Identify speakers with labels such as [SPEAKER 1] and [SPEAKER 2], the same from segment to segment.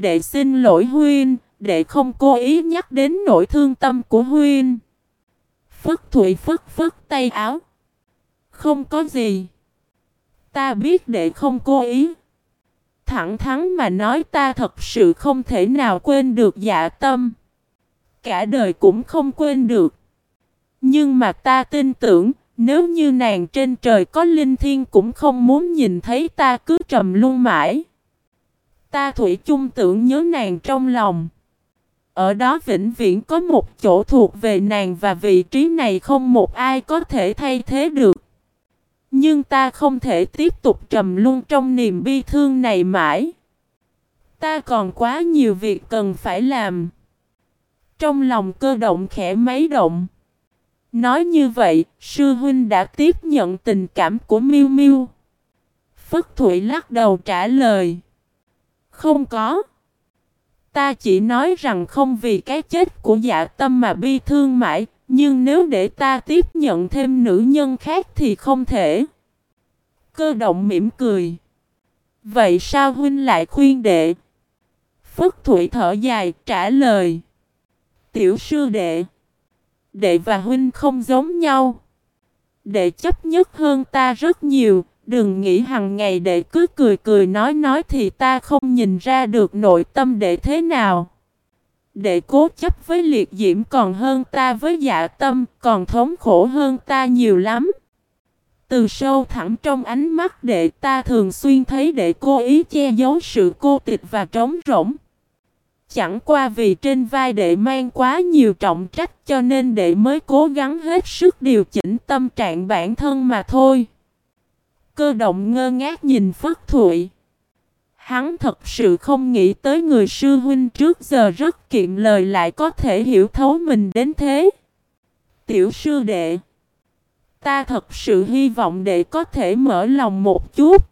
[SPEAKER 1] Đệ xin lỗi Huynh, đệ không cố ý nhắc đến nỗi thương tâm của Huynh. Phất Thụy phất phất tay áo. Không có gì. Ta biết đệ không cố ý. Thẳng thắn mà nói ta thật sự không thể nào quên được dạ tâm. Cả đời cũng không quên được. Nhưng mà ta tin tưởng, nếu như nàng trên trời có linh thiên cũng không muốn nhìn thấy ta cứ trầm luôn mãi. Ta thủy chung tưởng nhớ nàng trong lòng. Ở đó vĩnh viễn có một chỗ thuộc về nàng và vị trí này không một ai có thể thay thế được. Nhưng ta không thể tiếp tục trầm luôn trong niềm bi thương này mãi. Ta còn quá nhiều việc cần phải làm. Trong lòng cơ động khẽ máy động. Nói như vậy, sư huynh đã tiếp nhận tình cảm của Miu Miu. Phất Thụy lắc đầu trả lời. Không có. Ta chỉ nói rằng không vì cái chết của dạ tâm mà bi thương mãi, nhưng nếu để ta tiếp nhận thêm nữ nhân khác thì không thể. Cơ động mỉm cười. Vậy sao huynh lại khuyên đệ? Phất Thụy thở dài trả lời. Tiểu sư đệ. Đệ và huynh không giống nhau. Đệ chấp nhất hơn ta rất nhiều. Đừng nghĩ hằng ngày đệ cứ cười cười nói nói thì ta không nhìn ra được nội tâm đệ thế nào. Đệ cố chấp với liệt diễm còn hơn ta với dạ tâm, còn thống khổ hơn ta nhiều lắm. Từ sâu thẳm trong ánh mắt đệ ta thường xuyên thấy đệ cố ý che giấu sự cô tịch và trống rỗng. Chẳng qua vì trên vai đệ mang quá nhiều trọng trách cho nên đệ mới cố gắng hết sức điều chỉnh tâm trạng bản thân mà thôi. Cơ động ngơ ngác nhìn Phất Thụy. Hắn thật sự không nghĩ tới người sư huynh trước giờ rất kiệm lời lại có thể hiểu thấu mình đến thế. Tiểu sư đệ. Ta thật sự hy vọng đệ có thể mở lòng một chút.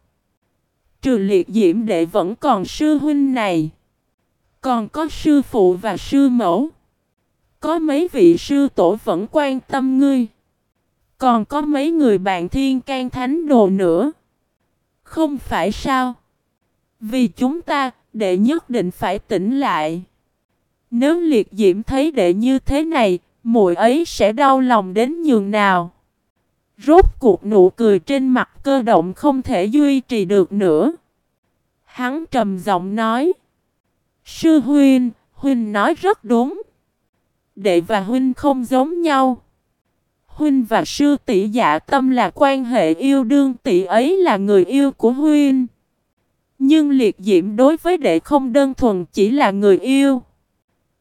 [SPEAKER 1] Trừ liệt diễm đệ vẫn còn sư huynh này. Còn có sư phụ và sư mẫu. Có mấy vị sư tổ vẫn quan tâm ngươi. Còn có mấy người bạn thiên can thánh đồ nữa. Không phải sao? Vì chúng ta, đệ nhất định phải tỉnh lại. Nếu liệt diễm thấy đệ như thế này, muội ấy sẽ đau lòng đến nhường nào. Rốt cuộc nụ cười trên mặt cơ động không thể duy trì được nữa. Hắn trầm giọng nói. Sư huynh, huynh nói rất đúng. Đệ và huynh không giống nhau. Huynh và sư tỷ dạ tâm là quan hệ yêu đương tỷ ấy là người yêu của huynh. Nhưng liệt diễm đối với đệ không đơn thuần chỉ là người yêu.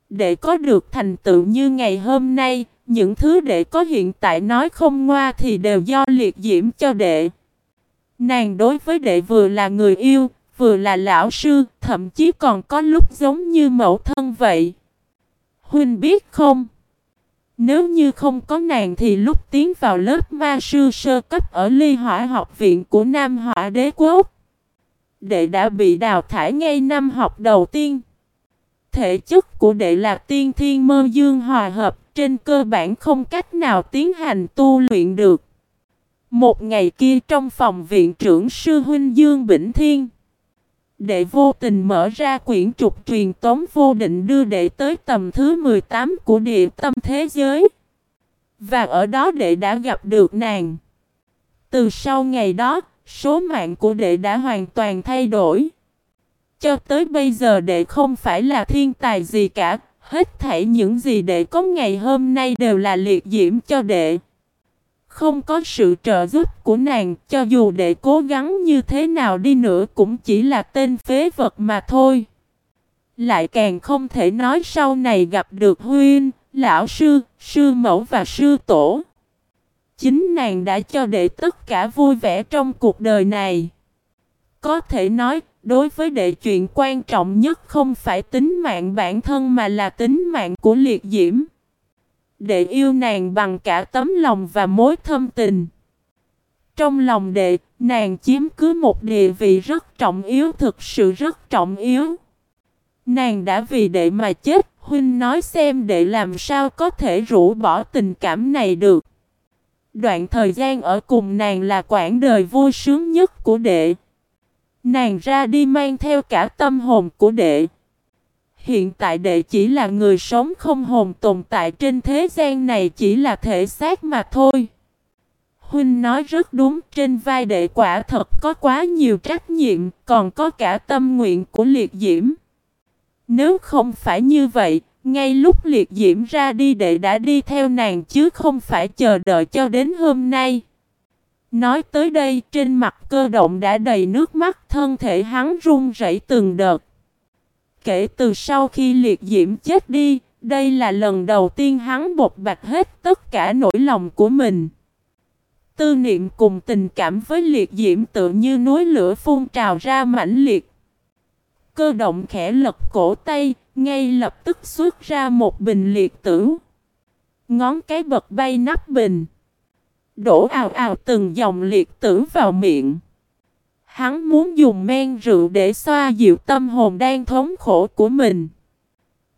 [SPEAKER 1] Đệ có được thành tựu như ngày hôm nay, những thứ đệ có hiện tại nói không ngoa thì đều do liệt diễm cho đệ. Nàng đối với đệ vừa là người yêu, vừa là lão sư, thậm chí còn có lúc giống như mẫu thân vậy. Huynh biết không? Nếu như không có nàng thì lúc tiến vào lớp ma sư sơ cấp ở ly hỏa học viện của Nam Hỏa Đế Quốc, đệ đã bị đào thải ngay năm học đầu tiên. Thể chất của đệ là tiên thiên mơ dương hòa hợp, trên cơ bản không cách nào tiến hành tu luyện được. Một ngày kia trong phòng viện trưởng sư huynh Dương Bỉnh Thiên, Đệ vô tình mở ra quyển trục truyền tống vô định đưa đệ tới tầm thứ 18 của địa tâm thế giới. Và ở đó đệ đã gặp được nàng. Từ sau ngày đó, số mạng của đệ đã hoàn toàn thay đổi. Cho tới bây giờ đệ không phải là thiên tài gì cả, hết thảy những gì đệ có ngày hôm nay đều là liệt diễm cho đệ. Không có sự trợ giúp của nàng, cho dù đệ cố gắng như thế nào đi nữa cũng chỉ là tên phế vật mà thôi. Lại càng không thể nói sau này gặp được Huyên, lão sư, sư mẫu và sư tổ. Chính nàng đã cho đệ tất cả vui vẻ trong cuộc đời này. Có thể nói, đối với đệ chuyện quan trọng nhất không phải tính mạng bản thân mà là tính mạng của liệt diễm. Đệ yêu nàng bằng cả tấm lòng và mối thâm tình. Trong lòng đệ, nàng chiếm cứ một địa vị rất trọng yếu, thực sự rất trọng yếu. Nàng đã vì đệ mà chết, huynh nói xem đệ làm sao có thể rũ bỏ tình cảm này được. Đoạn thời gian ở cùng nàng là quãng đời vui sướng nhất của đệ. Nàng ra đi mang theo cả tâm hồn của đệ hiện tại đệ chỉ là người sống không hồn tồn tại trên thế gian này chỉ là thể xác mà thôi. Huynh nói rất đúng, trên vai đệ quả thật có quá nhiều trách nhiệm, còn có cả tâm nguyện của liệt diễm. Nếu không phải như vậy, ngay lúc liệt diễm ra đi đệ đã đi theo nàng chứ không phải chờ đợi cho đến hôm nay. Nói tới đây trên mặt cơ động đã đầy nước mắt thân thể hắn run rẩy từng đợt. Kể từ sau khi liệt diễm chết đi, đây là lần đầu tiên hắn bột bạch hết tất cả nỗi lòng của mình. Tư niệm cùng tình cảm với liệt diễm tự như núi lửa phun trào ra mãnh liệt. Cơ động khẽ lật cổ tay, ngay lập tức xuất ra một bình liệt tử. Ngón cái bật bay nắp bình. Đổ ào ào từng dòng liệt tử vào miệng. Hắn muốn dùng men rượu để xoa dịu tâm hồn đang thống khổ của mình.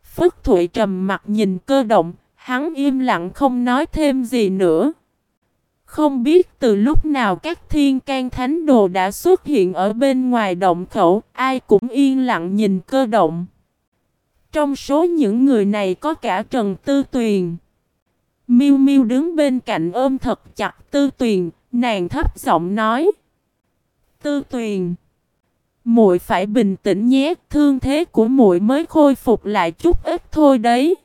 [SPEAKER 1] Phất Thụy trầm mặt nhìn cơ động, hắn im lặng không nói thêm gì nữa. Không biết từ lúc nào các thiên can thánh đồ đã xuất hiện ở bên ngoài động khẩu, ai cũng yên lặng nhìn cơ động. Trong số những người này có cả Trần Tư Tuyền. Miu Miu đứng bên cạnh ôm thật chặt Tư Tuyền, nàng thấp giọng nói: "Tư Tuyền, muội phải bình tĩnh nhé, thương thế của muội mới khôi phục lại chút ít thôi đấy."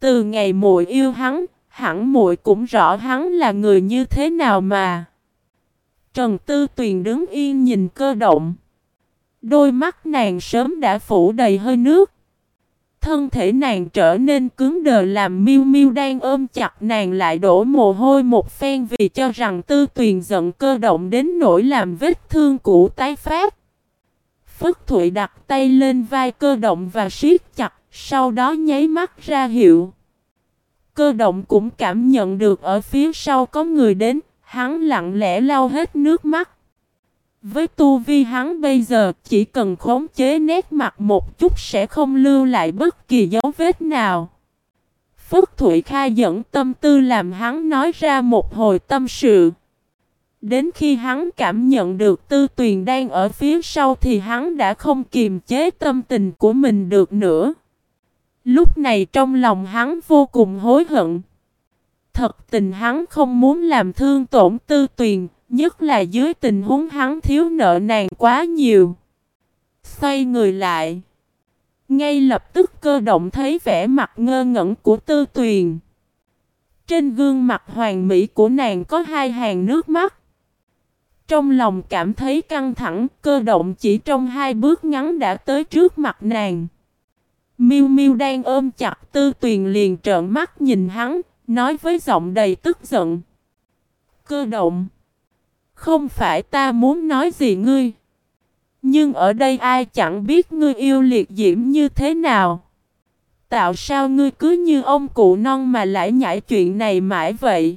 [SPEAKER 1] Từ ngày muội yêu hắn, hẳn muội cũng rõ hắn là người như thế nào mà. Trần Tư Tuyền đứng yên nhìn cơ động. Đôi mắt nàng sớm đã phủ đầy hơi nước. Thân thể nàng trở nên cứng đờ làm miêu miêu đang ôm chặt nàng lại đổ mồ hôi một phen vì cho rằng tư tuyền giận cơ động đến nỗi làm vết thương cũ tái phát. Phất Thụy đặt tay lên vai cơ động và siết chặt, sau đó nháy mắt ra hiệu. Cơ động cũng cảm nhận được ở phía sau có người đến, hắn lặng lẽ lau hết nước mắt. Với tu vi hắn bây giờ chỉ cần khống chế nét mặt một chút sẽ không lưu lại bất kỳ dấu vết nào. phước Thụy Khai dẫn tâm tư làm hắn nói ra một hồi tâm sự. Đến khi hắn cảm nhận được tư tuyền đang ở phía sau thì hắn đã không kiềm chế tâm tình của mình được nữa. Lúc này trong lòng hắn vô cùng hối hận. Thật tình hắn không muốn làm thương tổn tư tuyền, nhất là dưới tình huống hắn thiếu nợ nàng quá nhiều. Xoay người lại. Ngay lập tức cơ động thấy vẻ mặt ngơ ngẩn của tư tuyền. Trên gương mặt hoàng mỹ của nàng có hai hàng nước mắt. Trong lòng cảm thấy căng thẳng, cơ động chỉ trong hai bước ngắn đã tới trước mặt nàng. Miu Miu đang ôm chặt Tư Tuyền liền trợn mắt nhìn hắn, nói với giọng đầy tức giận. Cơ động. Không phải ta muốn nói gì ngươi. Nhưng ở đây ai chẳng biết ngươi yêu liệt diễm như thế nào. Tạo sao ngươi cứ như ông cụ non mà lại nhảy chuyện này mãi vậy.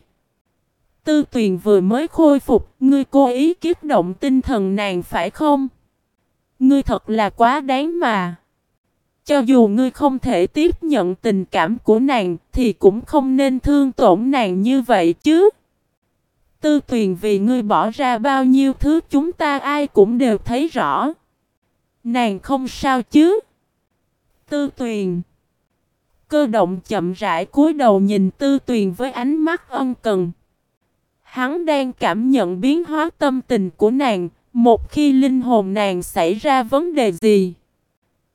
[SPEAKER 1] Tư tuyền vừa mới khôi phục, ngươi cố ý kiếp động tinh thần nàng phải không? Ngươi thật là quá đáng mà. Cho dù ngươi không thể tiếp nhận tình cảm của nàng thì cũng không nên thương tổn nàng như vậy chứ. Tư tuyền vì ngươi bỏ ra bao nhiêu thứ chúng ta ai cũng đều thấy rõ. Nàng không sao chứ. Tư tuyền. Cơ động chậm rãi cúi đầu nhìn tư tuyền với ánh mắt ân cần. Hắn đang cảm nhận biến hóa tâm tình của nàng, một khi linh hồn nàng xảy ra vấn đề gì.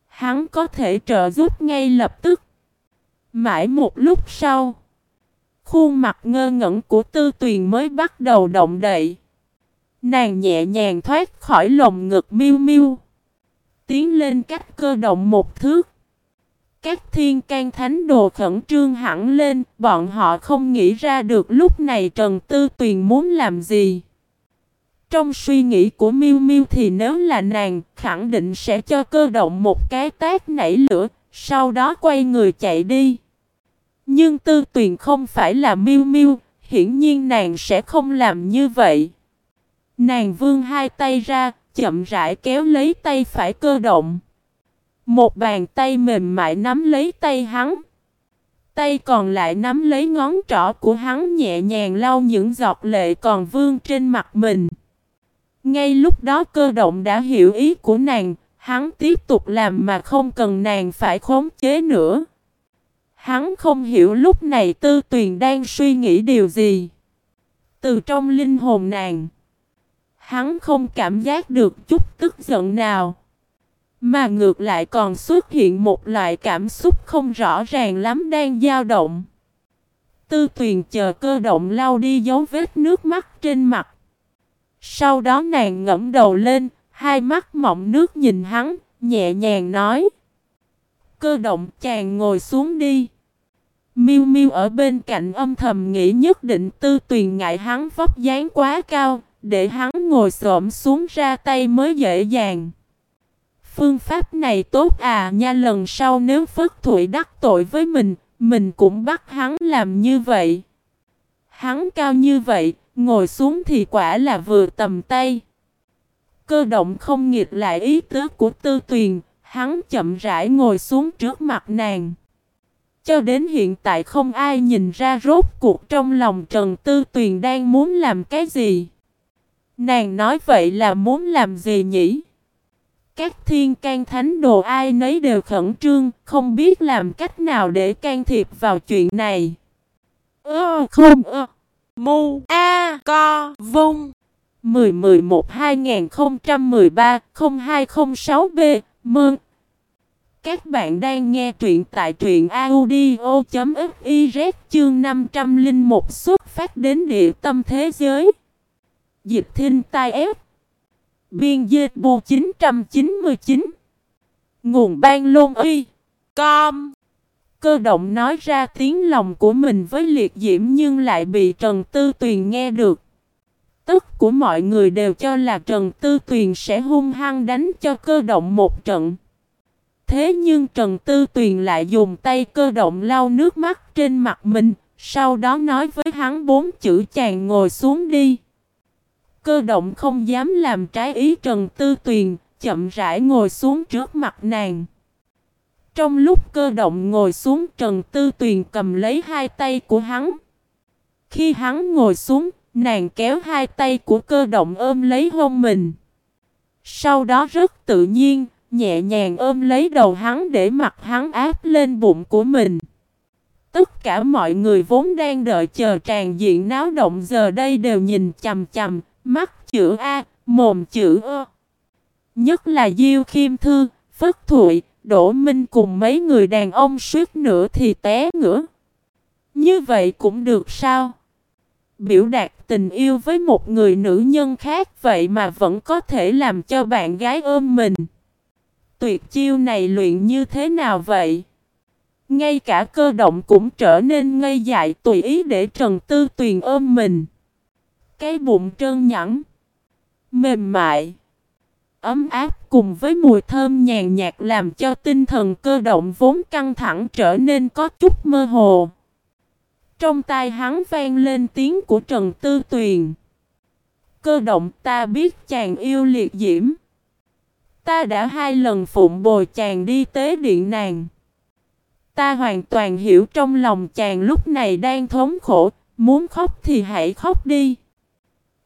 [SPEAKER 1] Hắn có thể trợ giúp ngay lập tức. Mãi một lúc sau, khuôn mặt ngơ ngẩn của tư tuyền mới bắt đầu động đậy. Nàng nhẹ nhàng thoát khỏi lồng ngực miêu miêu. Tiến lên cách cơ động một thước. Các thiên can thánh đồ khẩn trương hẳn lên, bọn họ không nghĩ ra được lúc này Trần Tư Tuyền muốn làm gì. Trong suy nghĩ của Miu Miu thì nếu là nàng, khẳng định sẽ cho cơ động một cái tác nảy lửa, sau đó quay người chạy đi. Nhưng Tư Tuyền không phải là Miu Miu, hiển nhiên nàng sẽ không làm như vậy. Nàng vươn hai tay ra, chậm rãi kéo lấy tay phải cơ động. Một bàn tay mềm mại nắm lấy tay hắn. Tay còn lại nắm lấy ngón trỏ của hắn nhẹ nhàng lau những giọt lệ còn vương trên mặt mình. Ngay lúc đó cơ động đã hiểu ý của nàng, hắn tiếp tục làm mà không cần nàng phải khống chế nữa. Hắn không hiểu lúc này tư tuyền đang suy nghĩ điều gì. Từ trong linh hồn nàng, hắn không cảm giác được chút tức giận nào. Mà ngược lại còn xuất hiện một loại cảm xúc không rõ ràng lắm đang dao động. Tư tuyền chờ cơ động lau đi dấu vết nước mắt trên mặt. Sau đó nàng ngẫm đầu lên, hai mắt mọng nước nhìn hắn, nhẹ nhàng nói. Cơ động chàng ngồi xuống đi. Miu Miu ở bên cạnh âm thầm nghĩ nhất định tư tuyền ngại hắn vóc dáng quá cao, để hắn ngồi xổm xuống ra tay mới dễ dàng. Phương pháp này tốt à nha lần sau nếu Phất Thụy đắc tội với mình, mình cũng bắt hắn làm như vậy. Hắn cao như vậy, ngồi xuống thì quả là vừa tầm tay. Cơ động không nghịch lại ý tứ của tư tuyền, hắn chậm rãi ngồi xuống trước mặt nàng. Cho đến hiện tại không ai nhìn ra rốt cuộc trong lòng Trần Tư Tuyền đang muốn làm cái gì. Nàng nói vậy là muốn làm gì nhỉ? Các thiên can thánh đồ ai nấy đều khẩn trương, không biết làm cách nào để can thiệp vào chuyện này. Ơ không ơ. Mu A Co Vung 1011 2013 0206 B Mơn các bạn đang nghe truyện tại truyện audio.fiz chương 501 xuất phát đến địa tâm thế giới. Dịch thinh tai ép Biên dịch bù 999 Nguồn ban lôn uy Com Cơ động nói ra tiếng lòng của mình với liệt diễm nhưng lại bị Trần Tư Tuyền nghe được. tức của mọi người đều cho là Trần Tư Tuyền sẽ hung hăng đánh cho cơ động một trận. Thế nhưng Trần Tư Tuyền lại dùng tay cơ động lau nước mắt trên mặt mình, sau đó nói với hắn bốn chữ chàng ngồi xuống đi. Cơ động không dám làm trái ý Trần Tư Tuyền, chậm rãi ngồi xuống trước mặt nàng. Trong lúc cơ động ngồi xuống Trần Tư Tuyền cầm lấy hai tay của hắn. Khi hắn ngồi xuống, nàng kéo hai tay của cơ động ôm lấy hôn mình. Sau đó rất tự nhiên, nhẹ nhàng ôm lấy đầu hắn để mặt hắn áp lên bụng của mình. Tất cả mọi người vốn đang đợi chờ tràn diện náo động giờ đây đều nhìn chầm chầm, mắt chữ A, mồm chữ ơ. Nhất là Diêu Khiêm Thư, Phất Thụy, Đỗ Minh cùng mấy người đàn ông suýt nữa thì té ngửa. Như vậy cũng được sao? Biểu đạt tình yêu với một người nữ nhân khác vậy mà vẫn có thể làm cho bạn gái ôm mình. Tuyệt chiêu này luyện như thế nào vậy? Ngay cả cơ động cũng trở nên ngây dại tùy ý để Trần Tư Tuyền ôm mình. Cái bụng trơn nhẵn, mềm mại ấm áp cùng với mùi thơm nhàn nhạt làm cho tinh thần cơ động vốn căng thẳng trở nên có chút mơ hồ. Trong tai hắn vang lên tiếng của Trần Tư Tuyền. Cơ động ta biết chàng yêu liệt diễm. Ta đã hai lần phụng bồi chàng đi tế điện nàng. Ta hoàn toàn hiểu trong lòng chàng lúc này đang thống khổ, muốn khóc thì hãy khóc đi.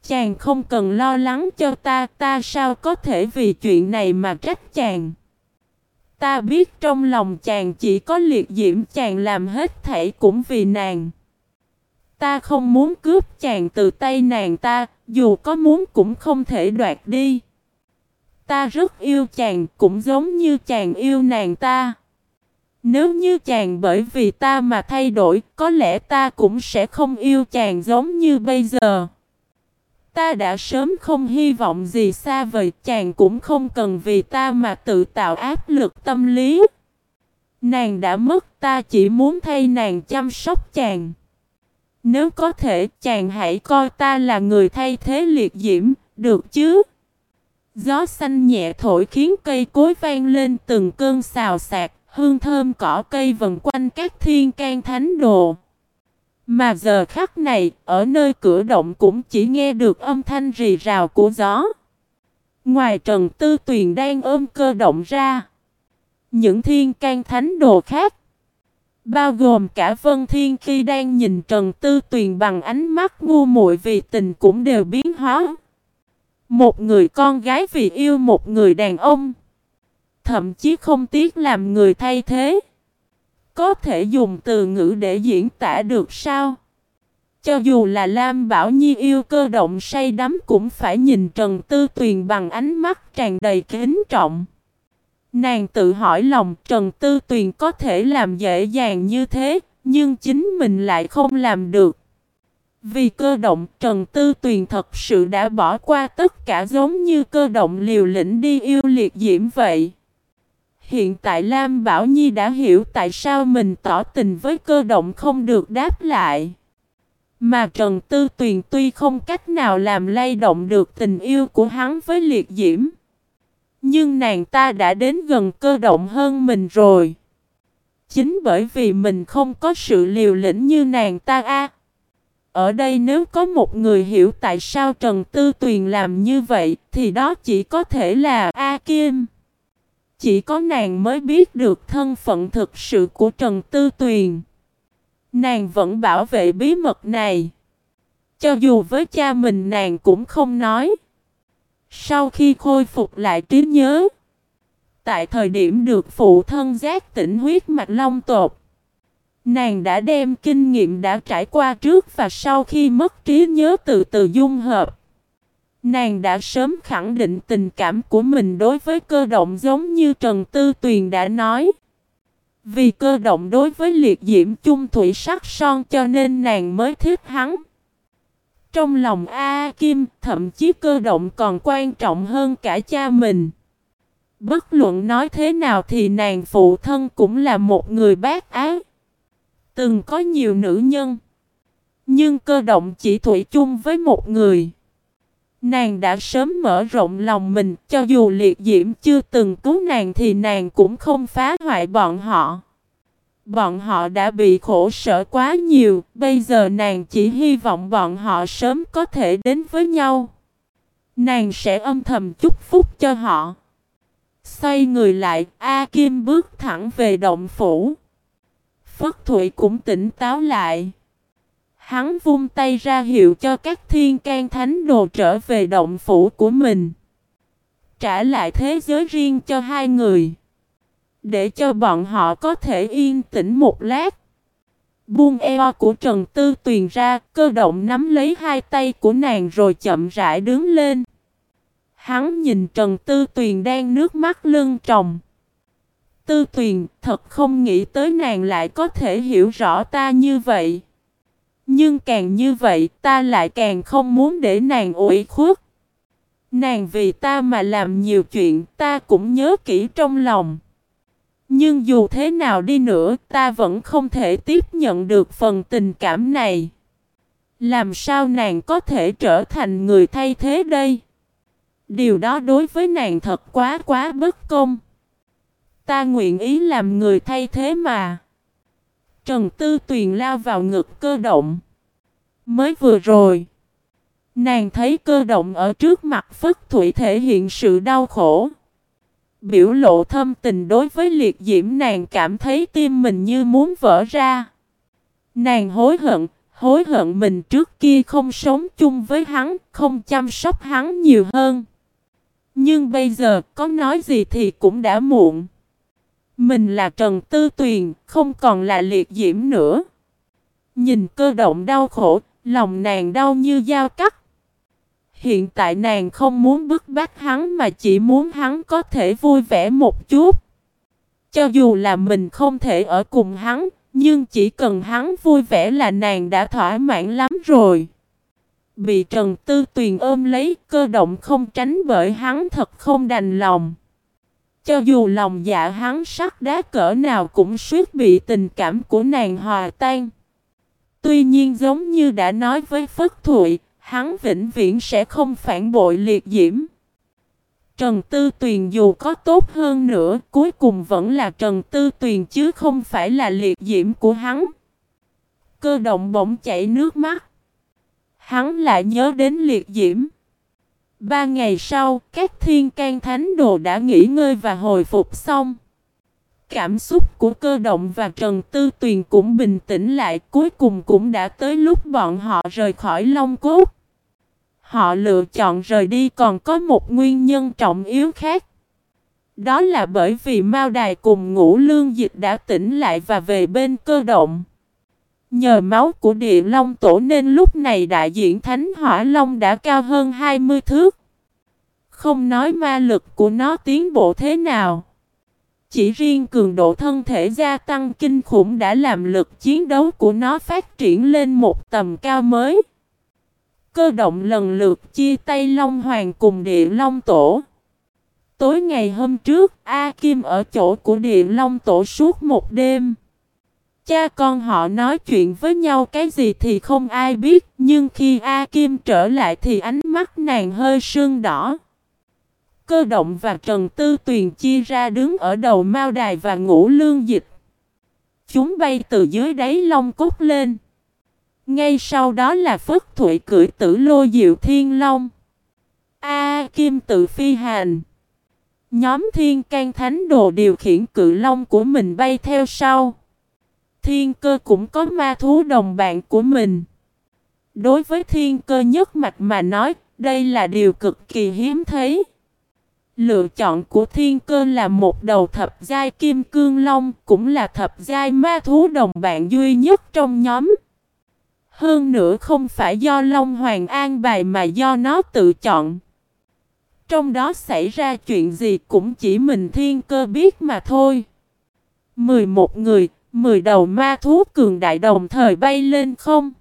[SPEAKER 1] Chàng không cần lo lắng cho ta, ta sao có thể vì chuyện này mà trách chàng. Ta biết trong lòng chàng chỉ có liệt diễm chàng làm hết thảy cũng vì nàng. Ta không muốn cướp chàng từ tay nàng ta, dù có muốn cũng không thể đoạt đi. Ta rất yêu chàng cũng giống như chàng yêu nàng ta. Nếu như chàng bởi vì ta mà thay đổi, có lẽ ta cũng sẽ không yêu chàng giống như bây giờ. Ta đã sớm không hy vọng gì xa vời chàng cũng không cần vì ta mà tự tạo áp lực tâm lý. Nàng đã mất ta chỉ muốn thay nàng chăm sóc chàng. Nếu có thể chàng hãy coi ta là người thay thế liệt diễm, được chứ? Gió xanh nhẹ thổi khiến cây cối vang lên từng cơn xào xạc, hương thơm cỏ cây vần quanh các thiên can thánh đồ. Mà giờ khắc này, ở nơi cửa động cũng chỉ nghe được âm thanh rì rào của gió. Ngoài Trần Tư Tuyền đang ôm cơ động ra. Những thiên can thánh đồ khác, bao gồm cả Vân Thiên khi đang nhìn Trần Tư Tuyền bằng ánh mắt ngu muội vì tình cũng đều biến hóa. Một người con gái vì yêu một người đàn ông. thậm chí không tiếc làm người thay thế. Có thể dùng từ ngữ để diễn tả được sao? Cho dù là Lam Bảo Nhi yêu cơ động say đắm cũng phải nhìn Trần Tư Tuyền bằng ánh mắt tràn đầy kính trọng. Nàng tự hỏi lòng Trần Tư Tuyền có thể làm dễ dàng như thế, nhưng chính mình lại không làm được. Vì cơ động, Trần Tư Tuyền thật sự đã bỏ qua tất cả giống như cơ động liều lĩnh đi yêu liệt diễm vậy. Hiện tại Lam Bảo Nhi đã hiểu tại sao mình tỏ tình với cơ động không được đáp lại. Mà Trần Tư Tuyền tuy không cách nào làm lay động được tình yêu của hắn với liệt diễm. Nhưng nàng ta đã đến gần cơ động hơn mình rồi. Chính bởi vì mình không có sự liều lĩnh như nàng ta a. Ở đây nếu có một người hiểu tại sao Trần Tư Tuyền làm như vậy, thì đó chỉ có thể là A Kim. Chỉ có nàng mới biết được thân phận thực sự của Trần Tư Tuyền. Nàng vẫn bảo vệ bí mật này. Cho dù với cha mình nàng cũng không nói. Sau khi khôi phục lại trí nhớ. Tại thời điểm được phụ thân giác tỉnh huyết mạch long tột. Nàng đã đem kinh nghiệm đã trải qua trước và sau khi mất trí nhớ từ từ dung hợp. Nàng đã sớm khẳng định tình cảm của mình đối với cơ động giống như Trần Tư Tuyền đã nói. Vì cơ động đối với liệt diễm chung thủy sắc son cho nên nàng mới thích hắn. Trong lòng A Kim, thậm chí cơ động còn quan trọng hơn cả cha mình. Bất luận nói thế nào thì nàng phụ thân cũng là một người bác ác. Từng có nhiều nữ nhân. Nhưng cơ động chỉ thủy chung với một người. Nàng đã sớm mở rộng lòng mình, cho dù liệt diễm chưa từng cứu nàng thì nàng cũng không phá hoại bọn họ. Bọn họ đã bị khổ sở quá nhiều, bây giờ nàng chỉ hy vọng bọn họ sớm có thể đến với nhau. Nàng sẽ âm thầm chúc phúc cho họ. Xoay người lại, A Kim bước thẳng về động phủ. Phất Thụy cũng tỉnh táo lại. Hắn vung tay ra hiệu cho các thiên can thánh đồ trở về động phủ của mình. Trả lại thế giới riêng cho hai người. Để cho bọn họ có thể yên tĩnh một lát. Buông eo của Trần Tư Tuyền ra, cơ động nắm lấy hai tay của nàng rồi chậm rãi đứng lên. Hắn nhìn Trần Tư Tuyền đang nước mắt lưng tròng. Tư Tuyền, thật không nghĩ tới nàng lại có thể hiểu rõ ta như vậy. Nhưng càng như vậy, ta lại càng không muốn để nàng ủy khuất. Nàng vì ta mà làm nhiều chuyện, ta cũng nhớ kỹ trong lòng. Nhưng dù thế nào đi nữa, ta vẫn không thể tiếp nhận được phần tình cảm này. Làm sao nàng có thể trở thành người thay thế đây? Điều đó đối với nàng thật quá quá bất công. Ta nguyện ý làm người thay thế mà. Trần Tư Tuyền lao vào ngực cơ động. Mới vừa rồi. Nàng thấy cơ động ở trước mặt Phất thủy thể hiện sự đau khổ. Biểu lộ thâm tình đối với liệt diễm nàng cảm thấy tim mình như muốn vỡ ra. Nàng hối hận, hối hận mình trước kia không sống chung với hắn, không chăm sóc hắn nhiều hơn. Nhưng bây giờ có nói gì thì cũng đã muộn. Mình là Trần Tư Tuyền, không còn là liệt diễm nữa. Nhìn cơ động đau khổ, lòng nàng đau như dao cắt. Hiện tại nàng không muốn bức bách hắn mà chỉ muốn hắn có thể vui vẻ một chút. Cho dù là mình không thể ở cùng hắn, nhưng chỉ cần hắn vui vẻ là nàng đã thỏa mãn lắm rồi. Bị Trần Tư Tuyền ôm lấy cơ động không tránh bởi hắn thật không đành lòng. Cho dù lòng dạ hắn sắc đá cỡ nào cũng suýt bị tình cảm của nàng hòa tan. Tuy nhiên giống như đã nói với Phất Thụy, hắn vĩnh viễn sẽ không phản bội liệt diễm. Trần Tư Tuyền dù có tốt hơn nữa, cuối cùng vẫn là Trần Tư Tuyền chứ không phải là liệt diễm của hắn. Cơ động bỗng chảy nước mắt. Hắn lại nhớ đến liệt diễm. Ba ngày sau, các thiên can thánh đồ đã nghỉ ngơi và hồi phục xong. Cảm xúc của cơ động và Trần Tư Tuyền cũng bình tĩnh lại, cuối cùng cũng đã tới lúc bọn họ rời khỏi Long Cốt. Họ lựa chọn rời đi còn có một nguyên nhân trọng yếu khác. Đó là bởi vì Mao Đài cùng ngũ lương dịch đã tỉnh lại và về bên cơ động. Nhờ máu của địa long tổ nên lúc này đại diện Thánh Hỏa Long đã cao hơn 20 thước. Không nói ma lực của nó tiến bộ thế nào. Chỉ riêng cường độ thân thể gia tăng kinh khủng đã làm lực chiến đấu của nó phát triển lên một tầm cao mới. Cơ động lần lượt chia tay Long Hoàng cùng Địa Long Tổ. Tối ngày hôm trước, A Kim ở chỗ của Địa Long Tổ suốt một đêm. Cha con họ nói chuyện với nhau cái gì thì không ai biết, nhưng khi A Kim trở lại thì ánh mắt nàng hơi sưng đỏ. Cơ động và Trần Tư Tuyền chia ra đứng ở đầu Mao Đài và ngủ lương dịch. Chúng bay từ dưới đáy long cốt lên. Ngay sau đó là Phất Thụy cưỡi tử lô diệu thiên long. A Kim tự phi hành. Nhóm thiên can thánh đồ điều khiển cự long của mình bay theo sau. Thiên cơ cũng có ma thú đồng bạn của mình. Đối với thiên cơ nhất mạch mà nói, đây là điều cực kỳ hiếm thấy. Lựa chọn của thiên cơ là một đầu thập giai kim cương long, cũng là thập giai ma thú đồng bạn duy nhất trong nhóm. Hơn nữa không phải do Long Hoàng an bài mà do nó tự chọn. Trong đó xảy ra chuyện gì cũng chỉ mình thiên cơ biết mà thôi. 11 người, 10 đầu ma thú cường đại đồng thời bay lên không.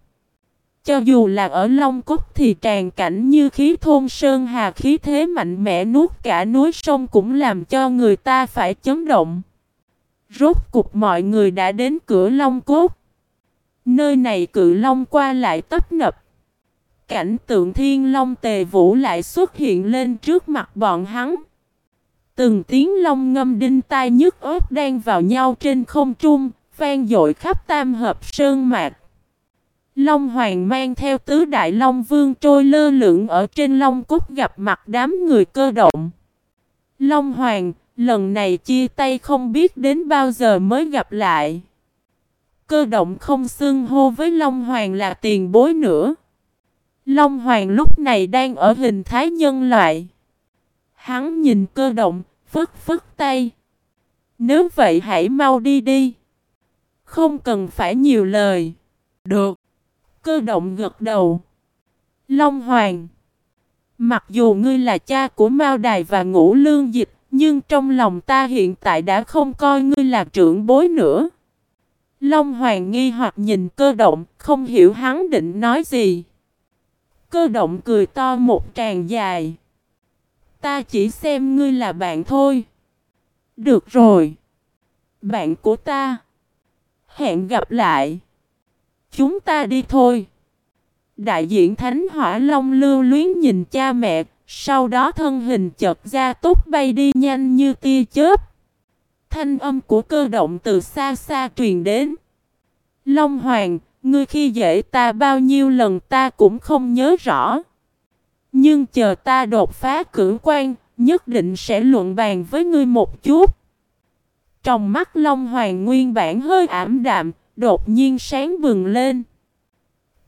[SPEAKER 1] Cho dù là ở Long Cúc thì tràn cảnh như khí thôn sơn hà khí thế mạnh mẽ nuốt cả núi sông cũng làm cho người ta phải chấn động. Rốt cục mọi người đã đến cửa Long Cốt. Nơi này cự long qua lại tấp nập. Cảnh tượng thiên long tề vũ lại xuất hiện lên trước mặt bọn hắn. Từng tiếng long ngâm đinh tai nhức ớt đang vào nhau trên không trung, vang dội khắp tam hợp sơn mạc. Long Hoàng mang theo tứ đại Long Vương trôi lơ lửng ở trên Long Cúc gặp mặt đám người cơ động. Long Hoàng, lần này chia tay không biết đến bao giờ mới gặp lại. Cơ động không xưng hô với Long Hoàng là tiền bối nữa. Long Hoàng lúc này đang ở hình thái nhân loại. Hắn nhìn cơ động, phức phức tay. Nếu vậy hãy mau đi đi. Không cần phải nhiều lời. Được. Cơ động gật đầu. Long Hoàng. Mặc dù ngươi là cha của Mao Đài và Ngũ Lương Dịch, nhưng trong lòng ta hiện tại đã không coi ngươi là trưởng bối nữa. Long Hoàng nghi hoặc nhìn cơ động, không hiểu hắn định nói gì. Cơ động cười to một tràng dài. Ta chỉ xem ngươi là bạn thôi. Được rồi. Bạn của ta. Hẹn gặp lại. Chúng ta đi thôi. Đại diện Thánh Hỏa Long lưu luyến nhìn cha mẹ, sau đó thân hình chợt ra tốt bay đi nhanh như tia chớp. Thanh âm của cơ động từ xa xa truyền đến. Long Hoàng, ngươi khi dễ ta bao nhiêu lần ta cũng không nhớ rõ. Nhưng chờ ta đột phá cử quan, nhất định sẽ luận bàn với ngươi một chút. Trong mắt Long Hoàng nguyên bản hơi ảm đạm, đột nhiên sáng bừng lên.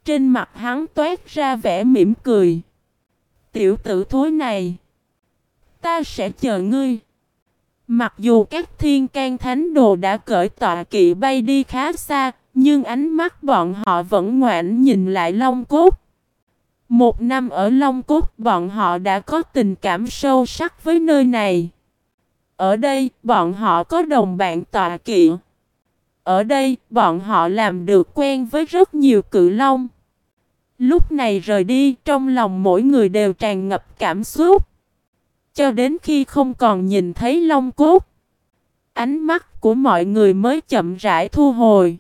[SPEAKER 1] Trên mặt hắn toát ra vẻ mỉm cười. Tiểu tử thối này, ta sẽ chờ ngươi. Mặc dù các thiên can thánh đồ đã cởi tọa kỵ bay đi khá xa, nhưng ánh mắt bọn họ vẫn ngoạn nhìn lại Long Cốt. Một năm ở Long Cốt bọn họ đã có tình cảm sâu sắc với nơi này. Ở đây bọn họ có đồng bạn tọa kỵ. Ở đây bọn họ làm được quen với rất nhiều cự long. Lúc này rời đi trong lòng mỗi người đều tràn ngập cảm xúc. Cho đến khi không còn nhìn thấy long cốt. Ánh mắt của mọi người mới chậm rãi thu hồi.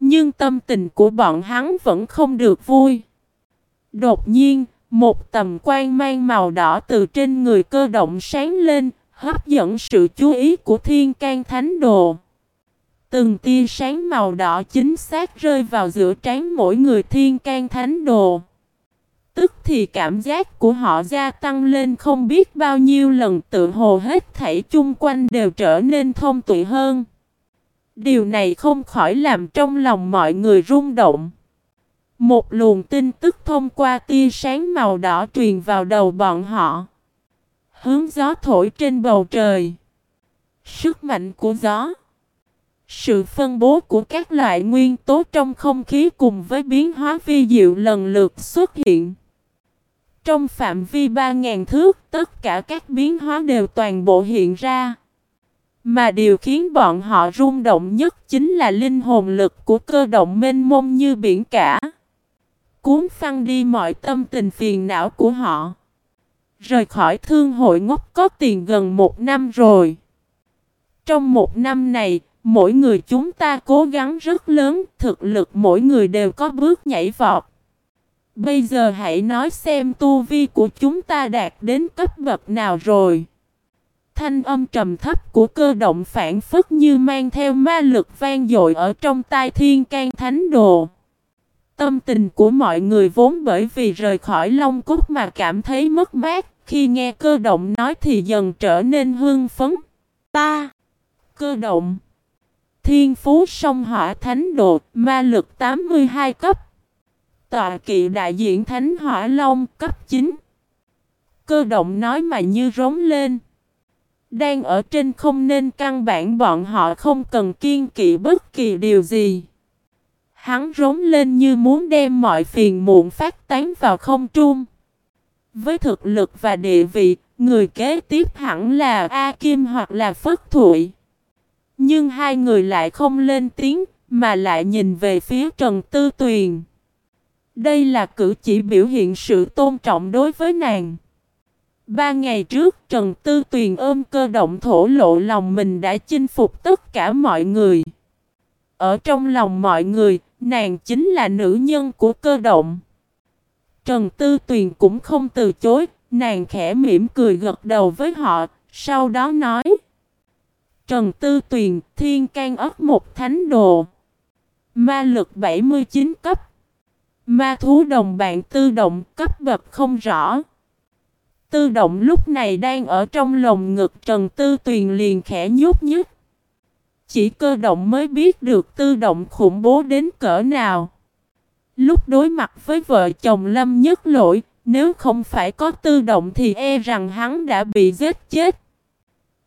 [SPEAKER 1] Nhưng tâm tình của bọn hắn vẫn không được vui. Đột nhiên, một tầm quan mang màu đỏ từ trên người cơ động sáng lên, hấp dẫn sự chú ý của thiên can thánh đồ. Từng tia sáng màu đỏ chính xác rơi vào giữa trán mỗi người thiên can thánh đồ. Tức thì cảm giác của họ gia tăng lên không biết bao nhiêu lần, tự hồ hết thảy chung quanh đều trở nên thông tụy hơn. Điều này không khỏi làm trong lòng mọi người rung động. Một luồng tin tức thông qua tia sáng màu đỏ truyền vào đầu bọn họ hướng gió thổi trên bầu trời. Sức mạnh của gió Sự phân bố của các loại nguyên tố trong không khí cùng với biến hóa vi diệu lần lượt xuất hiện. Trong phạm vi 3.000 thước, tất cả các biến hóa đều toàn bộ hiện ra. Mà điều khiến bọn họ rung động nhất chính là linh hồn lực của cơ động mênh mông như biển cả. Cuốn phăng đi mọi tâm tình phiền não của họ. Rời khỏi thương hội ngốc có tiền gần một năm rồi. Trong một năm này, mỗi người chúng ta cố gắng rất lớn, thực lực mỗi người đều có bước nhảy vọt. Bây giờ hãy nói xem tu vi của chúng ta đạt đến cấp bậc nào rồi. Thanh âm trầm thấp của cơ động phản phất như mang theo ma lực vang dội ở trong tai thiên can thánh đồ. Tâm tình của mọi người vốn bởi vì rời khỏi Long Cốt mà cảm thấy mất mát, khi nghe cơ động nói thì dần trở nên hương phấn. Ta, cơ động, thiên phú sông hỏa thánh đồ, ma lực 82 cấp. Tọa kỵ đại diện Thánh Hỏa Long cấp 9 Cơ động nói mà như rống lên Đang ở trên không nên căn bản bọn họ không cần kiên kỵ bất kỳ điều gì Hắn rống lên như muốn đem mọi phiền muộn phát tán vào không trung với thực lực và địa vị Người kế tiếp hẳn là A Kim hoặc là Phất Thụy Nhưng hai người lại không lên tiếng Mà lại nhìn về phía Trần Tư Tuyền đây là cử chỉ biểu hiện sự tôn trọng đối với nàng. Ba ngày trước Trần Tư Tuyền ôm cơ động thổ lộ lòng mình đã chinh phục tất cả mọi người. Ở trong lòng mọi người, nàng chính là nữ nhân của cơ động. Trần Tư Tuyền cũng không từ chối, nàng khẽ mỉm cười gật đầu với họ, sau đó nói. Trần Tư Tuyền, thiên can ấp một thánh đồ. Ma lực 79 cấp. Ma thú đồng bạn tư động cấp bậc không rõ. Tư động lúc này đang ở trong lồng ngực Trần Tư Tuyền liền khẽ nhút nhích, Chỉ cơ động mới biết được tư động khủng bố đến cỡ nào. Lúc đối mặt với vợ chồng Lâm Nhất Lỗi, nếu không phải có tư động thì e rằng hắn đã bị giết chết.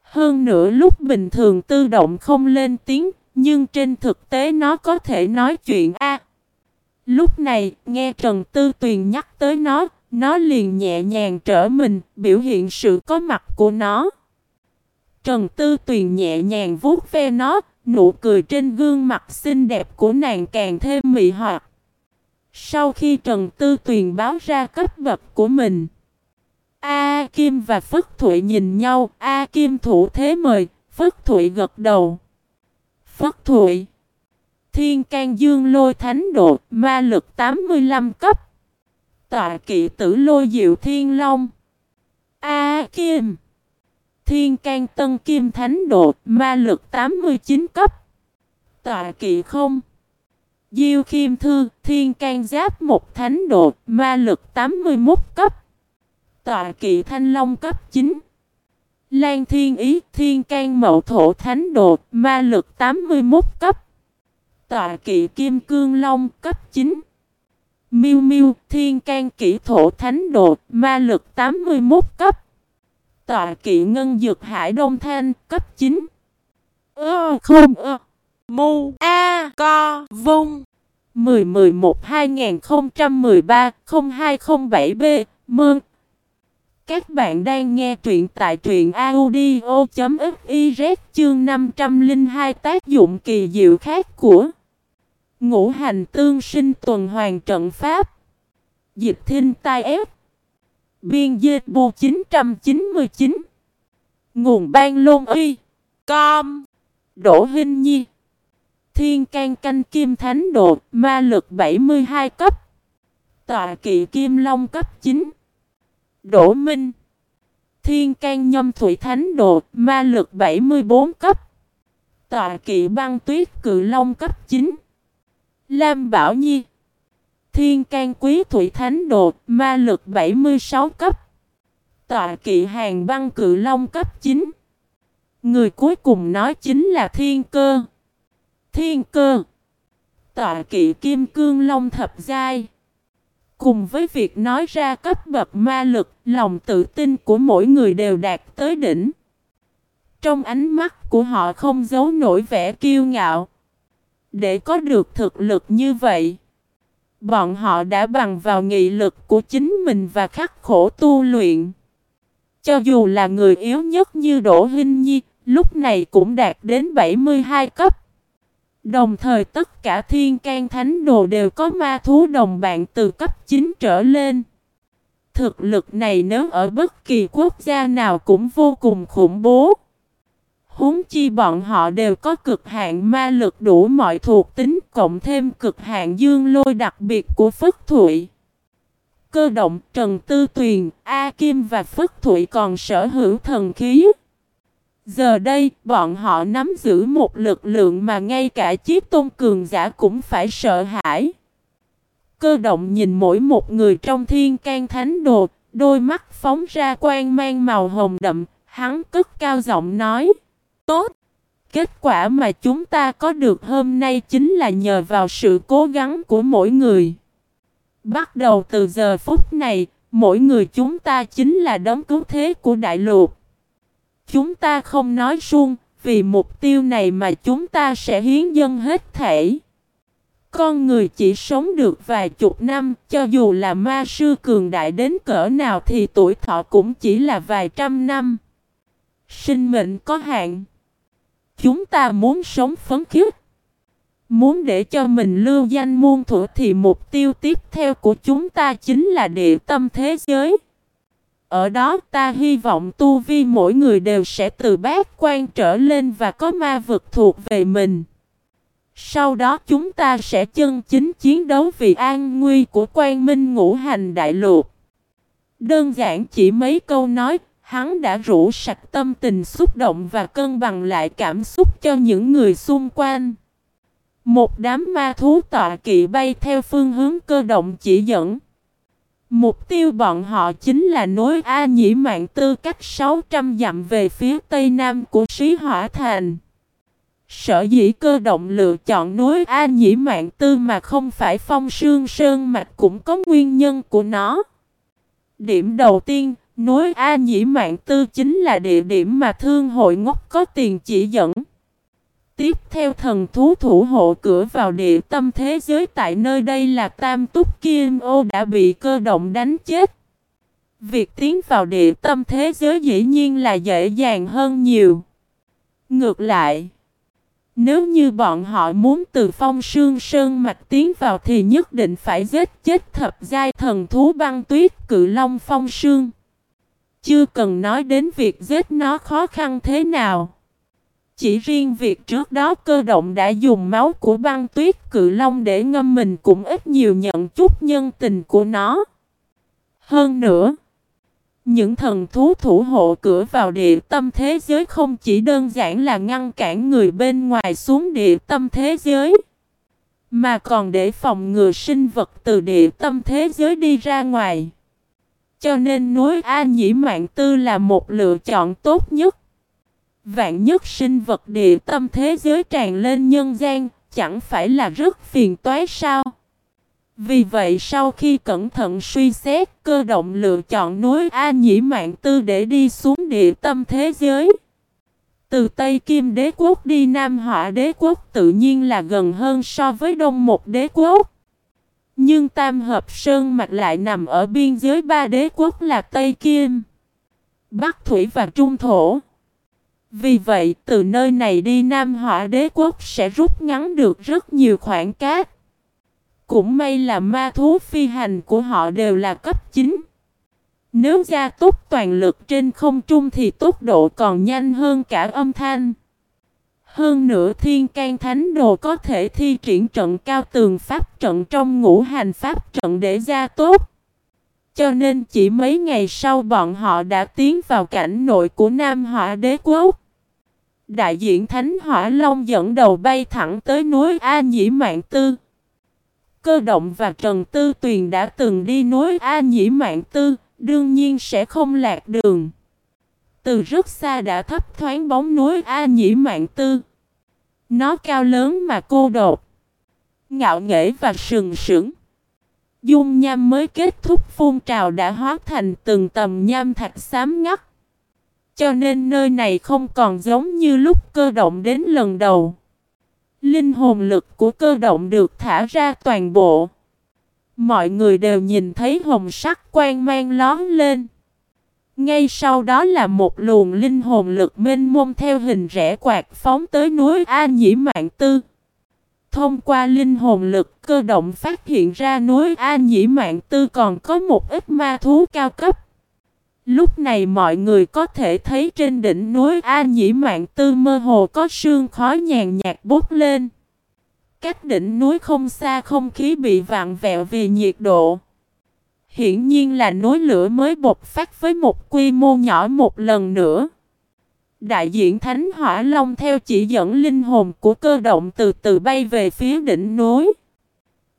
[SPEAKER 1] Hơn nữa lúc bình thường tư động không lên tiếng, nhưng trên thực tế nó có thể nói chuyện A. Lúc này, nghe Trần Tư Tuyền nhắc tới nó, nó liền nhẹ nhàng trở mình, biểu hiện sự có mặt của nó. Trần Tư Tuyền nhẹ nhàng vuốt ve nó, nụ cười trên gương mặt xinh đẹp của nàng càng thêm mị hoặc. Sau khi Trần Tư Tuyền báo ra cấp bậc của mình, A Kim và Phất Thụy nhìn nhau, A Kim thủ thế mời, Phất Thụy gật đầu. Phất Thụy Thiên can dương lôi thánh độ, ma lực 85 cấp. Tọa kỵ tử lôi diệu thiên long. A Kim. Thiên can tân kim thánh độ, ma lực 89 cấp. Tọa kỵ không. Diêu Khiêm Thư, Thiên can Giáp một Thánh Độ, Ma lực 81 cấp. Tọa kỵ Thanh Long cấp 9. Lan Thiên Ý, Thiên can Mậu Thổ Thánh Độ, Ma lực 81 cấp. Tọa kỵ Kim Cương Long cấp 9 Miu Miu Thiên can Kỷ thổ thánh độ Ma lực 81 cấp Tọa kỵ Ngân Dược Hải Đông Thanh cấp 9 Ơ không ơ Mu A Co, Vung 10 11 2013 0207 B, Mơn các bạn đang nghe truyện tại truyện audio.fiz chương 502 tác dụng kỳ diệu khác của Ngũ hành tương sinh tuần hoàn trận pháp. Dịch thinh tai ép. Biên dịch bù 999. Nguồn ban lôn uy. Com. Đỗ Hinh Nhi. Thiên can canh kim thánh độ. Ma lực 72 cấp. Tọa kỵ kim long cấp 9. Đỗ Minh. Thiên can nhâm thủy thánh độ. Ma lực 74 cấp. Tọa kỵ băng tuyết cự long cấp 9. Lam Bảo Nhi Thiên can quý thủy thánh độ, Ma lực 76 cấp Tọa kỵ hàng băng cự long cấp 9 Người cuối cùng nói chính là thiên cơ Thiên cơ Tọa kỵ kim cương long thập giai Cùng với việc nói ra cấp bậc ma lực, lòng tự tin của mỗi người đều đạt tới đỉnh. Trong ánh mắt của họ không giấu nổi vẻ kiêu ngạo. Để có được thực lực như vậy, bọn họ đã bằng vào nghị lực của chính mình và khắc khổ tu luyện. Cho dù là người yếu nhất như Đỗ Hinh Nhi, lúc này cũng đạt đến 72 cấp. Đồng thời tất cả thiên can thánh đồ đều có ma thú đồng bạn từ cấp 9 trở lên. Thực lực này nếu ở bất kỳ quốc gia nào cũng vô cùng khủng bố. Huống chi bọn họ đều có cực hạn ma lực đủ mọi thuộc tính cộng thêm cực hạn dương lôi đặc biệt của Phất Thụy. Cơ động Trần Tư Tuyền, A Kim và Phất Thụy còn sở hữu thần khí. Giờ đây, bọn họ nắm giữ một lực lượng mà ngay cả chiếc tôn cường giả cũng phải sợ hãi. Cơ động nhìn mỗi một người trong thiên can thánh đồ, đôi mắt phóng ra quang mang màu hồng đậm, hắn cất cao giọng nói. Tốt! Kết quả mà chúng ta có được hôm nay chính là nhờ vào sự cố gắng của mỗi người. Bắt đầu từ giờ phút này, mỗi người chúng ta chính là đấng cứu thế của đại lục. Chúng ta không nói suông, vì mục tiêu này mà chúng ta sẽ hiến dân hết thể. Con người chỉ sống được vài chục năm, cho dù là ma sư cường đại đến cỡ nào thì tuổi thọ cũng chỉ là vài trăm năm. Sinh mệnh có hạn. Chúng ta muốn sống phấn khích. Muốn để cho mình lưu danh muôn thuở thì mục tiêu tiếp theo của chúng ta chính là địa tâm thế giới. Ở đó ta hy vọng tu vi mỗi người đều sẽ từ bát quan trở lên và có ma vực thuộc về mình. Sau đó chúng ta sẽ chân chính chiến đấu vì an nguy của quan minh ngũ hành đại lục. Đơn giản chỉ mấy câu nói, hắn đã rủ sạch tâm tình xúc động và cân bằng lại cảm xúc cho những người xung quanh. Một đám ma thú tọa kỵ bay theo phương hướng cơ động chỉ dẫn. Mục tiêu bọn họ chính là nối A Nhĩ Mạng Tư cách 600 dặm về phía tây nam của Sĩ Hỏa Thành. Sở dĩ cơ động lựa chọn nối A Nhĩ Mạng Tư mà không phải phong sương sơn mạch cũng có nguyên nhân của nó. Điểm đầu tiên, nối A Nhĩ Mạng Tư chính là địa điểm mà thương hội ngốc có tiền chỉ dẫn. Tiếp theo thần thú thủ hộ cửa vào địa tâm thế giới tại nơi đây là Tam Túc Kim Ô đã bị cơ động đánh chết. Việc tiến vào địa tâm thế giới dĩ nhiên là dễ dàng hơn nhiều. Ngược lại, nếu như bọn họ muốn từ phong sương sơn mạch tiến vào thì nhất định phải giết chết thập giai thần thú băng tuyết cự long phong sương. Chưa cần nói đến việc giết nó khó khăn thế nào. Chỉ riêng việc trước đó cơ động đã dùng máu của băng tuyết cự long để ngâm mình cũng ít nhiều nhận chút nhân tình của nó. Hơn nữa, những thần thú thủ hộ cửa vào địa tâm thế giới không chỉ đơn giản là ngăn cản người bên ngoài xuống địa tâm thế giới, mà còn để phòng ngừa sinh vật từ địa tâm thế giới đi ra ngoài. Cho nên núi A Nhĩ Mạng Tư là một lựa chọn tốt nhất. Vạn nhất sinh vật địa tâm thế giới tràn lên nhân gian, chẳng phải là rất phiền toái sao? Vì vậy sau khi cẩn thận suy xét, cơ động lựa chọn núi A Nhĩ Mạng Tư để đi xuống địa tâm thế giới. Từ Tây Kim đế quốc đi Nam Họa đế quốc tự nhiên là gần hơn so với Đông một đế quốc. Nhưng Tam Hợp Sơn Mạch lại nằm ở biên giới ba đế quốc là Tây Kim, Bắc Thủy và Trung Thổ. Vì vậy, từ nơi này đi Nam Hỏa đế quốc sẽ rút ngắn được rất nhiều khoảng cách. Cũng may là ma thú phi hành của họ đều là cấp 9. Nếu gia tốc toàn lực trên không trung thì tốc độ còn nhanh hơn cả âm thanh. Hơn nữa thiên can thánh đồ có thể thi triển trận cao tường pháp trận trong ngũ hành pháp trận để gia tốt. Cho nên chỉ mấy ngày sau bọn họ đã tiến vào cảnh nội của Nam Hỏa đế quốc. Đại diện Thánh Hỏa Long dẫn đầu bay thẳng tới núi A Nhĩ Mạng Tư. Cơ động và Trần Tư Tuyền đã từng đi núi A Nhĩ Mạng Tư, đương nhiên sẽ không lạc đường. Từ rất xa đã thấp thoáng bóng núi A Nhĩ Mạng Tư. Nó cao lớn mà cô đột, ngạo nghễ và sừng sững. Dung nham mới kết thúc, phun trào đã hóa thành từng tầm nham thạch xám ngắt. Cho nên nơi này không còn giống như lúc cơ động đến lần đầu. Linh hồn lực của cơ động được thả ra toàn bộ. Mọi người đều nhìn thấy hồng sắc quang mang lón lên. Ngay sau đó là một luồng linh hồn lực mênh mông theo hình rẽ quạt phóng tới núi A Nhĩ Mạng Tư. Thông qua linh hồn lực cơ động phát hiện ra núi A Nhĩ Mạng Tư còn có một ít ma thú cao cấp. Lúc này mọi người có thể thấy trên đỉnh núi A Nhĩ Mạng Tư mơ hồ có sương khói nhàn nhạt bốc lên. Cách đỉnh núi không xa không khí bị vặn vẹo vì nhiệt độ. Hiển nhiên là núi lửa mới bộc phát với một quy mô nhỏ một lần nữa. Đại diện Thánh Hỏa Long theo chỉ dẫn linh hồn của cơ động từ từ bay về phía đỉnh núi.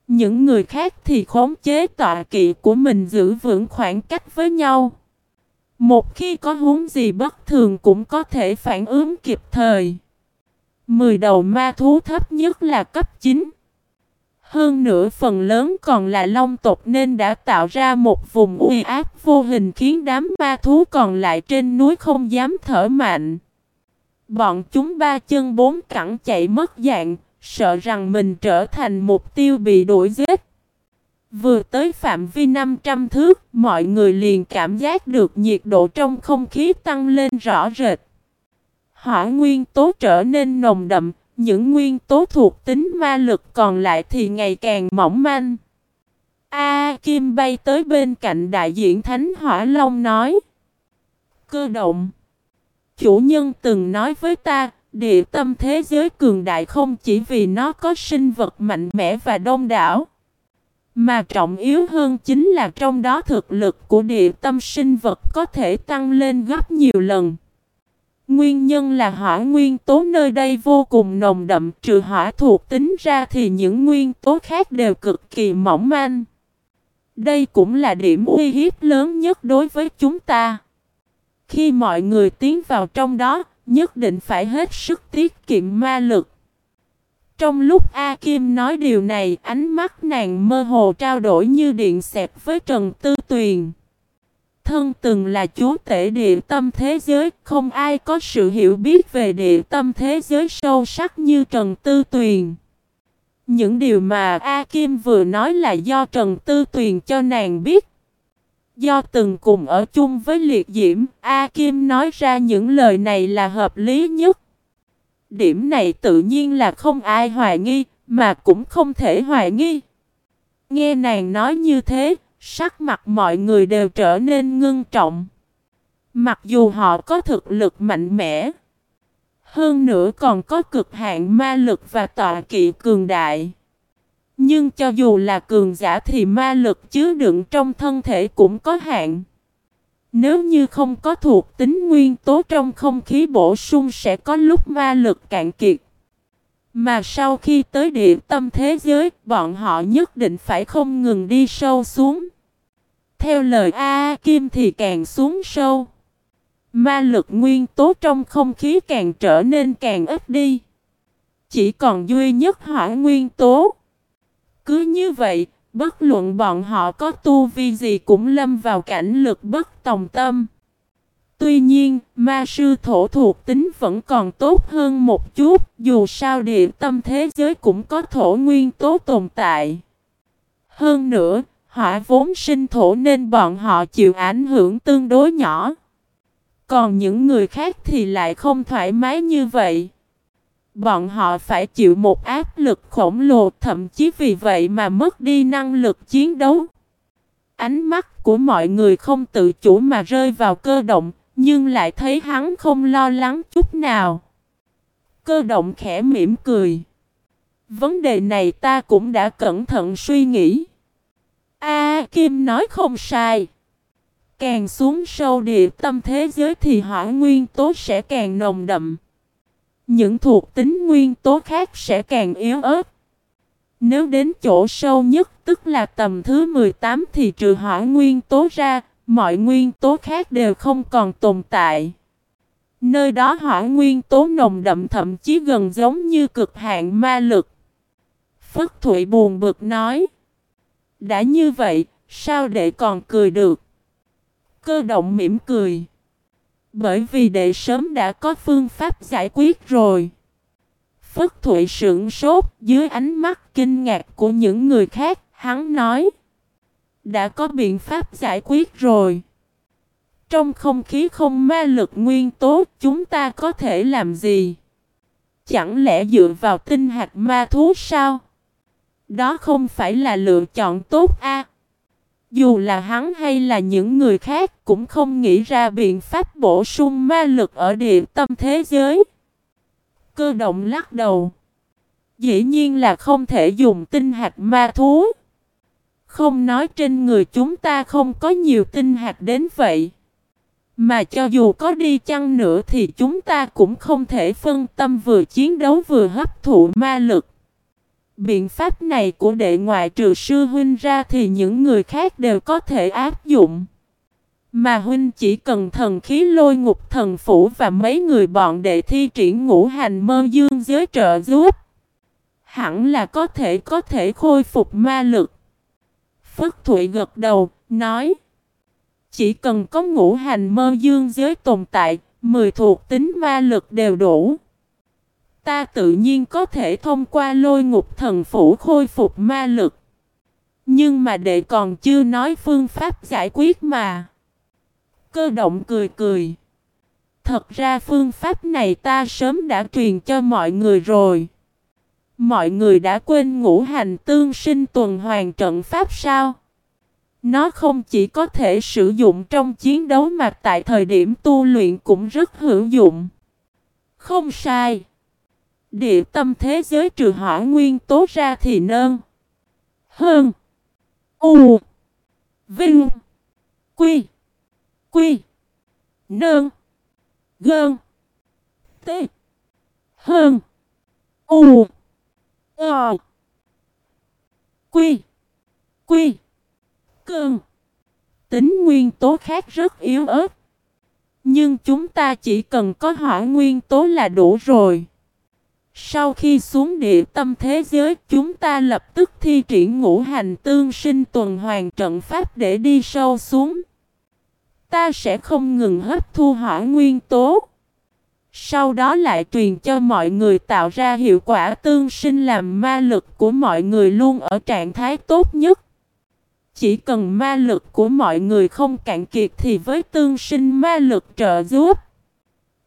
[SPEAKER 1] Những người khác thì khống chế tọa kỵ của mình giữ vững khoảng cách với nhau. Một khi có huống gì bất thường cũng có thể phản ứng kịp thời. Mười đầu ma thú thấp nhất là cấp 9. Hơn nữa phần lớn còn là long tộc nên đã tạo ra một vùng uy áp vô hình khiến đám ma thú còn lại trên núi không dám thở mạnh. Bọn chúng ba chân bốn cẳng chạy mất dạng, sợ rằng mình trở thành mục tiêu bị đuổi giết. Vừa tới phạm vi 500 thước, mọi người liền cảm giác được nhiệt độ trong không khí tăng lên rõ rệt. Hỏa nguyên tố trở nên nồng đậm, những nguyên tố thuộc tính ma lực còn lại thì ngày càng mỏng manh. A Kim bay tới bên cạnh đại diện Thánh Hỏa Long nói. Cơ động. Chủ nhân từng nói với ta, địa tâm thế giới cường đại không chỉ vì nó có sinh vật mạnh mẽ và đông đảo. Mà trọng yếu hơn chính là trong đó thực lực của địa tâm sinh vật có thể tăng lên gấp nhiều lần. Nguyên nhân là hỏa nguyên tố nơi đây vô cùng nồng đậm trừ hỏa thuộc tính ra thì những nguyên tố khác đều cực kỳ mỏng manh. Đây cũng là điểm uy hiếp lớn nhất đối với chúng ta. Khi mọi người tiến vào trong đó, nhất định phải hết sức tiết kiệm ma lực. Trong lúc A Kim nói điều này, ánh mắt nàng mơ hồ trao đổi như điện xẹp với Trần Tư Tuyền thân từng là chúa tể địa tâm thế giới, không ai có sự hiểu biết về địa tâm thế giới sâu sắc như Trần Tư Tuyền. Những điều mà A Kim vừa nói là do Trần Tư Tuyền cho nàng biết. Do từng cùng ở chung với liệt diễm, A Kim nói ra những lời này là hợp lý nhất. Điểm này tự nhiên là không ai hoài nghi, mà cũng không thể hoài nghi. Nghe nàng nói như thế, Sắc mặt mọi người đều trở nên ngưng trọng. Mặc dù họ có thực lực mạnh mẽ, hơn nữa còn có cực hạn ma lực và tọa kỵ cường đại. Nhưng cho dù là cường giả thì ma lực chứa đựng trong thân thể cũng có hạn. Nếu như không có thuộc tính nguyên tố trong không khí bổ sung sẽ có lúc ma lực cạn kiệt. Mà sau khi tới địa tâm thế giới, bọn họ nhất định phải không ngừng đi sâu xuống. Theo lời A, Kim thì càng xuống sâu. Ma lực nguyên tố trong không khí càng trở nên càng ít đi. Chỉ còn duy nhất hỏa nguyên tố. Cứ như vậy, bất luận bọn họ có tu vi gì cũng lâm vào cảnh lực bất tòng tâm. Tuy nhiên, ma sư thổ thuộc tính vẫn còn tốt hơn một chút, dù sao địa tâm thế giới cũng có thổ nguyên tố tồn tại. Hơn nữa, hỏa vốn sinh thổ nên bọn họ chịu ảnh hưởng tương đối nhỏ. Còn những người khác thì lại không thoải mái như vậy. Bọn họ phải chịu một áp lực khổng lồ thậm chí vì vậy mà mất đi năng lực chiến đấu. Ánh mắt của mọi người không tự chủ mà rơi vào cơ động, nhưng lại thấy hắn không lo lắng chút nào. Cơ động khẽ mỉm cười. Vấn đề này ta cũng đã cẩn thận suy nghĩ. A Kim nói không sai. Càng xuống sâu địa tâm thế giới thì hỏa nguyên tố sẽ càng nồng đậm. Những thuộc tính nguyên tố khác sẽ càng yếu ớt. Nếu đến chỗ sâu nhất tức là tầm thứ 18 thì trừ hỏa nguyên tố ra, mọi nguyên tố khác đều không còn tồn tại. Nơi đó hỏa nguyên tố nồng đậm thậm chí gần giống như cực hạn ma lực. Phất Thụy buồn bực nói. Đã như vậy, sao đệ còn cười được? Cơ động mỉm cười. Bởi vì đệ sớm đã có phương pháp giải quyết rồi. Phất Thụy sững sốt dưới ánh mắt kinh ngạc của những người khác, hắn nói. Đã có biện pháp giải quyết rồi. Trong không khí không ma lực nguyên tố, chúng ta có thể làm gì? Chẳng lẽ dựa vào tinh hạt ma thú sao? Đó không phải là lựa chọn tốt a. Dù là hắn hay là những người khác cũng không nghĩ ra biện pháp bổ sung ma lực ở địa tâm thế giới. Cơ động lắc đầu. Dĩ nhiên là không thể dùng tinh hạt ma thú. Không nói trên người chúng ta không có nhiều tinh hạt đến vậy. Mà cho dù có đi chăng nữa thì chúng ta cũng không thể phân tâm vừa chiến đấu vừa hấp thụ ma lực. Biện pháp này của đệ ngoại trừ sư huynh ra thì những người khác đều có thể áp dụng. Mà huynh chỉ cần thần khí lôi ngục thần phủ và mấy người bọn đệ thi triển ngũ hành mơ dương giới trợ giúp. Hẳn là có thể có thể khôi phục ma lực. Phất Thụy gật đầu, nói. Chỉ cần có ngũ hành mơ dương giới tồn tại, mười thuộc tính ma lực đều đủ. Ta tự nhiên có thể thông qua lôi ngục thần phủ khôi phục ma lực. Nhưng mà đệ còn chưa nói phương pháp giải quyết mà. Cơ động cười cười. Thật ra phương pháp này ta sớm đã truyền cho mọi người rồi. Mọi người đã quên ngũ hành tương sinh tuần hoàn trận pháp sao? Nó không chỉ có thể sử dụng trong chiến đấu mà tại thời điểm tu luyện cũng rất hữu dụng. Không sai. Địa tâm thế giới trừ hỏa nguyên tố ra thì nơn. Hơn. U. Vinh. Quy. Quy. Nơn. Gơn. T. Hơn. U. Ờ. Quy. Quy. cường, Tính nguyên tố khác rất yếu ớt. Nhưng chúng ta chỉ cần có hỏa nguyên tố là đủ rồi. Sau khi xuống địa tâm thế giới, chúng ta lập tức thi triển ngũ hành tương sinh tuần hoàn trận pháp để đi sâu xuống. Ta sẽ không ngừng hấp thu hỏa nguyên tố. Sau đó lại truyền cho mọi người tạo ra hiệu quả tương sinh làm ma lực của mọi người luôn ở trạng thái tốt nhất. Chỉ cần ma lực của mọi người không cạn kiệt thì với tương sinh ma lực trợ giúp.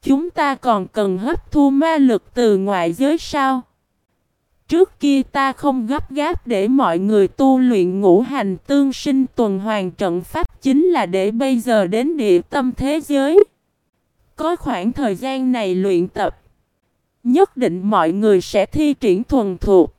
[SPEAKER 1] Chúng ta còn cần hấp thu ma lực từ ngoại giới sao? Trước kia ta không gấp gáp để mọi người tu luyện ngũ hành tương sinh tuần hoàn trận pháp chính là để bây giờ đến địa tâm thế giới. Có khoảng thời gian này luyện tập. Nhất định mọi người sẽ thi triển thuần thuộc.